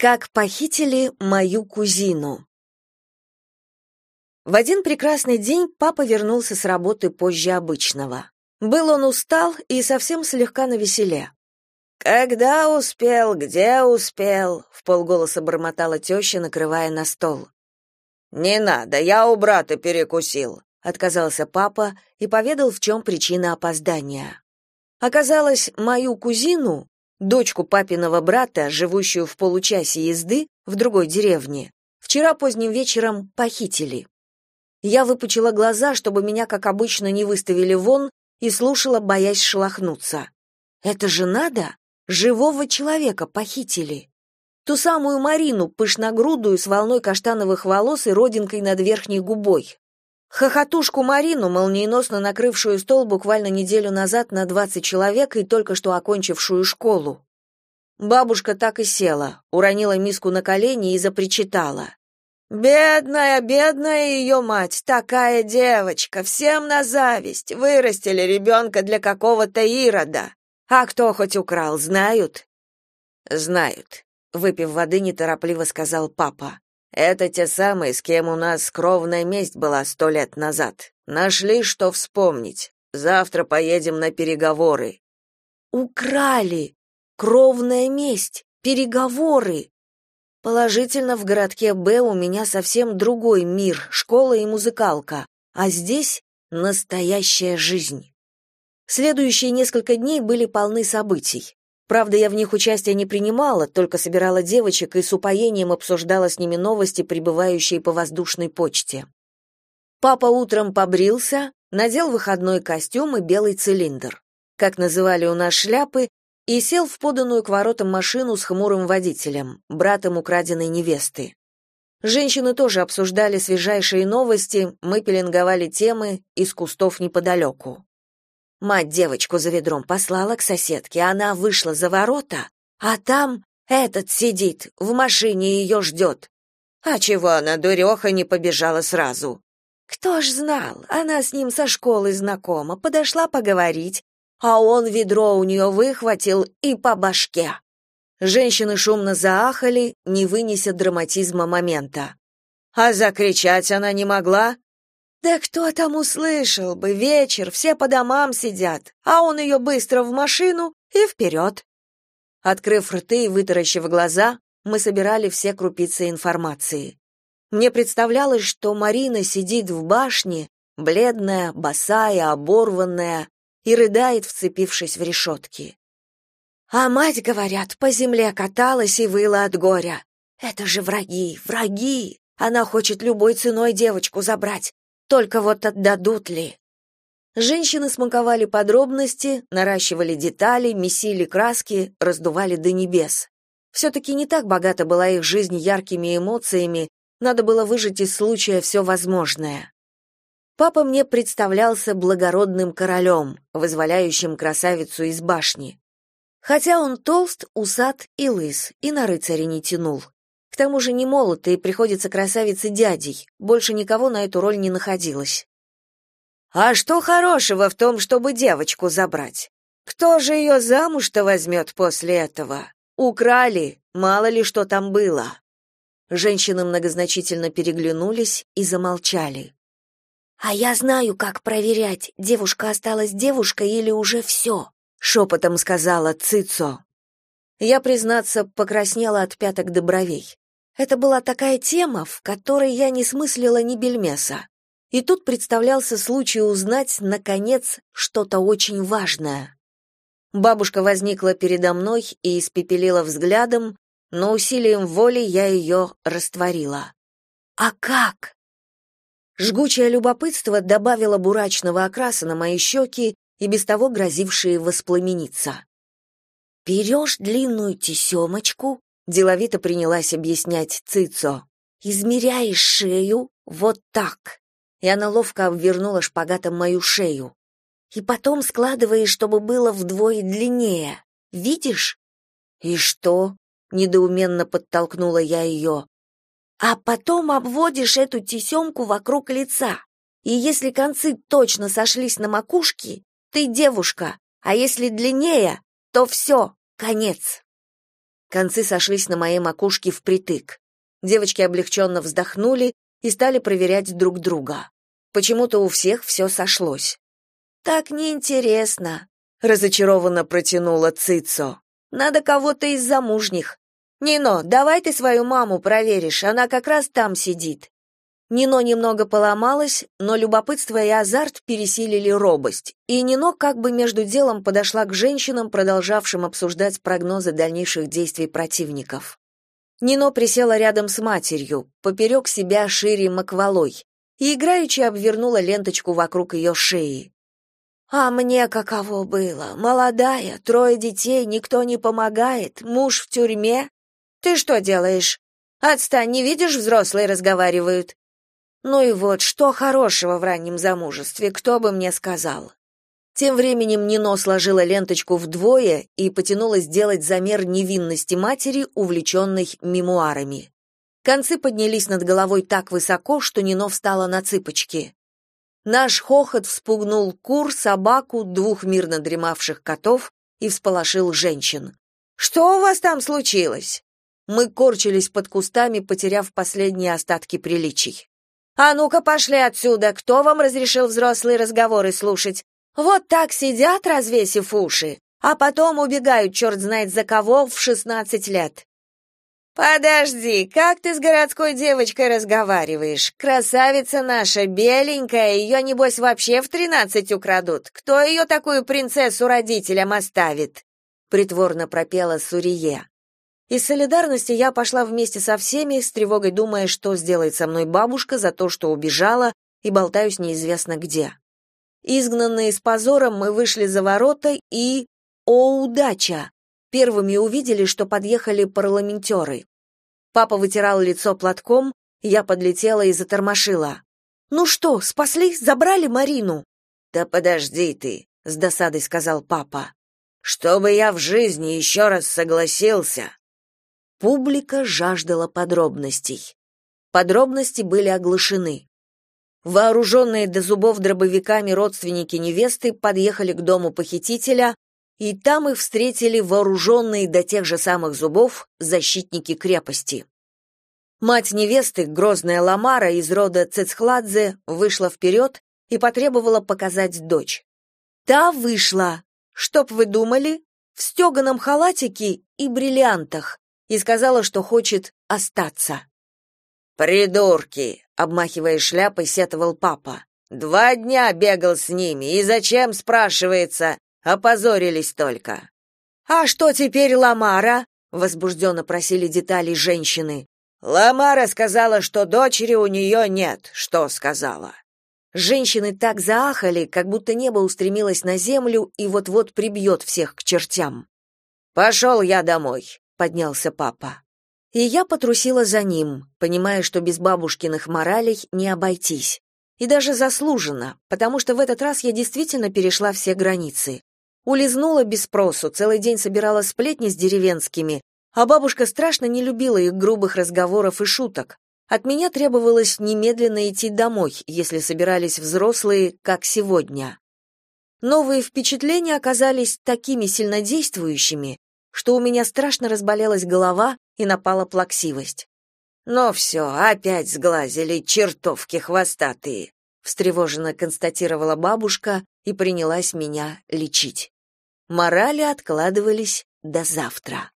Как похитили мою кузину. В один прекрасный день папа вернулся с работы позже обычного. Был он устал и совсем слегка навеселе. «Когда успел, где успел?» — в полголоса бормотала теща, накрывая на стол. «Не надо, я у брата перекусил», — отказался папа и поведал, в чем причина опоздания. Оказалось, мою кузину, дочку папиного брата, живущую в получасе езды в другой деревне, вчера поздним вечером похитили. Я выпучила глаза, чтобы меня, как обычно, не выставили вон, и слушала, боясь шелохнуться. Это же надо? Живого человека похитили. Ту самую Марину, пышногрудую, с волной каштановых волос и родинкой над верхней губой. Хохотушку Марину, молниеносно накрывшую стол буквально неделю назад на 20 человек и только что окончившую школу. Бабушка так и села, уронила миску на колени и запричитала. «Бедная, бедная ее мать, такая девочка, всем на зависть, вырастили ребенка для какого-то ирода. А кто хоть украл, знают?» «Знают», — выпив воды, неторопливо сказал папа. Это те самые, с кем у нас кровная месть была сто лет назад. Нашли, что вспомнить. Завтра поедем на переговоры. Украли. Кровная месть. Переговоры. Положительно, в городке Б у меня совсем другой мир, школа и музыкалка, а здесь настоящая жизнь. Следующие несколько дней были полны событий. Правда, я в них участия не принимала, только собирала девочек и с упоением обсуждала с ними новости, прибывающие по воздушной почте. Папа утром побрился, надел выходной костюм и белый цилиндр, как называли у нас шляпы, и сел в поданную к воротам машину с хмурым водителем, братом украденной невесты. Женщины тоже обсуждали свежайшие новости, мы пеленговали темы из кустов неподалеку. Мать девочку за ведром послала к соседке, она вышла за ворота, а там этот сидит, в машине ее ждет. А чего она, дуреха, не побежала сразу? Кто ж знал, она с ним со школы знакома, подошла поговорить, а он ведро у нее выхватил и по башке. Женщины шумно заахали, не вынеся драматизма момента. А закричать она не могла, да кто там услышал бы, вечер, все по домам сидят, а он ее быстро в машину и вперед. Открыв рты и вытаращив глаза, мы собирали все крупицы информации. Мне представлялось, что Марина сидит в башне, бледная, босая, оборванная, и рыдает, вцепившись в решетки. А мать, говорят, по земле каталась и выла от горя. Это же враги, враги! Она хочет любой ценой девочку забрать, только вот отдадут ли? Женщины смаковали подробности, наращивали детали, месили краски, раздували до небес. Все-таки не так богата была их жизнь яркими эмоциями, надо было выжать из случая все возможное. Папа мне представлялся благородным королем, вызволяющим красавицу из башни. Хотя он толст, усат и лыс, и на рыцаря не тянул. К тому же не молод, и приходится красавице дядей. Больше никого на эту роль не находилось. А что хорошего в том, чтобы девочку забрать? Кто же ее замуж-то возьмет после этого? Украли, мало ли что там было. Женщины многозначительно переглянулись и замолчали. А я знаю, как проверять, девушка осталась девушкой или уже все», — шепотом сказала Цицо. Я, признаться, покраснела от пяток до бровей. Это была такая тема, в которой я не смыслила ни бельмеса. И тут представлялся случай узнать, наконец, что-то очень важное. Бабушка возникла передо мной и испепелила взглядом, но усилием воли я ее растворила. «А как?» Жгучее любопытство добавило бурачного окраса на мои щеки и без того грозившие воспламениться. «Берешь длинную тесемочку, деловито принялась объяснять Цицо. Измеряешь шею вот так. И она ловко обвернула шпагатом мою шею. И потом складываешь, чтобы было вдвое длиннее. Видишь? И что? недоуменно подтолкнула я ее. А потом обводишь эту тесемку вокруг лица. И если концы точно сошлись на макушке, ты девушка, а если длиннее, то все, конец. Концы сошлись на моей макушке впритык. Девочки облегченно вздохнули и стали проверять друг друга. Почему-то у всех все сошлось. «Так неинтересно», — разочарованно протянула Цицо. «Надо кого-то из замужних. Нино, давай ты свою маму проверишь, она как раз там сидит». Нино немного поломалась, но любопытство и азарт пересилили робость, и Нино как бы между делом подошла к женщинам, продолжавшим обсуждать прогнозы дальнейших действий противников. Нино присела рядом с матерью, поперек себя шире маквалой, и играючи обвернула ленточку вокруг ее шеи. «А мне каково было? Молодая, трое детей, никто не помогает, муж в тюрьме. Ты что делаешь? Отстань, не видишь, взрослые разговаривают. Ну и вот, что хорошего в раннем замужестве, кто бы мне сказал? Тем временем Нино сложила ленточку вдвое и потянулась сделать замер невинности матери, увлеченной мемуарами. Концы поднялись над головой так высоко, что Нино встала на цыпочки. Наш хохот вспугнул кур, собаку, двух мирно дремавших котов и всполошил женщин. «Что у вас там случилось?» Мы корчились под кустами, потеряв последние остатки приличий. А ну-ка пошли отсюда, кто вам разрешил взрослые разговоры слушать? Вот так сидят, развесив уши, а потом убегают черт знает за кого в шестнадцать лет. Подожди, как ты с городской девочкой разговариваешь? Красавица наша, беленькая, ее небось вообще в тринадцать украдут. Кто ее такую принцессу родителям оставит? притворно пропела Сурие. Из солидарности я пошла вместе со всеми, с тревогой думая, что сделает со мной бабушка за то, что убежала и болтаюсь неизвестно где. Изгнанные с позором, мы вышли за ворота и... О, удача! Первыми увидели, что подъехали парламентеры. Папа вытирал лицо платком, я подлетела и затормошила. «Ну что, спасли? Забрали Марину?» «Да подожди ты», — с досадой сказал папа. «Чтобы я в жизни еще раз согласился, Публика жаждала подробностей. Подробности были оглашены. Вооруженные до зубов дробовиками родственники невесты подъехали к дому похитителя, и там их встретили вооруженные до тех же самых зубов защитники крепости. Мать невесты, грозная Ламара из рода Цецхладзе, вышла вперед и потребовала показать дочь. Та вышла, чтоб вы думали, в стеганом халатике и бриллиантах, и сказала, что хочет остаться. «Придурки!» — обмахивая шляпой, сетовал папа. «Два дня бегал с ними, и зачем, спрашивается, опозорились только». «А что теперь Ламара?» — возбужденно просили детали женщины. «Ламара сказала, что дочери у нее нет. Что сказала?» Женщины так заахали, как будто небо устремилось на землю и вот-вот прибьет всех к чертям. «Пошел я домой поднялся папа. И я потрусила за ним, понимая, что без бабушкиных моралей не обойтись. И даже заслуженно, потому что в этот раз я действительно перешла все границы. Улизнула без спросу, целый день собирала сплетни с деревенскими, а бабушка страшно не любила их грубых разговоров и шуток. От меня требовалось немедленно идти домой, если собирались взрослые, как сегодня. Новые впечатления оказались такими сильнодействующими, что у меня страшно разболелась голова и напала плаксивость. «Ну все, опять сглазили, чертовки хвостатые», встревоженно констатировала бабушка и принялась меня лечить. Морали откладывались до завтра.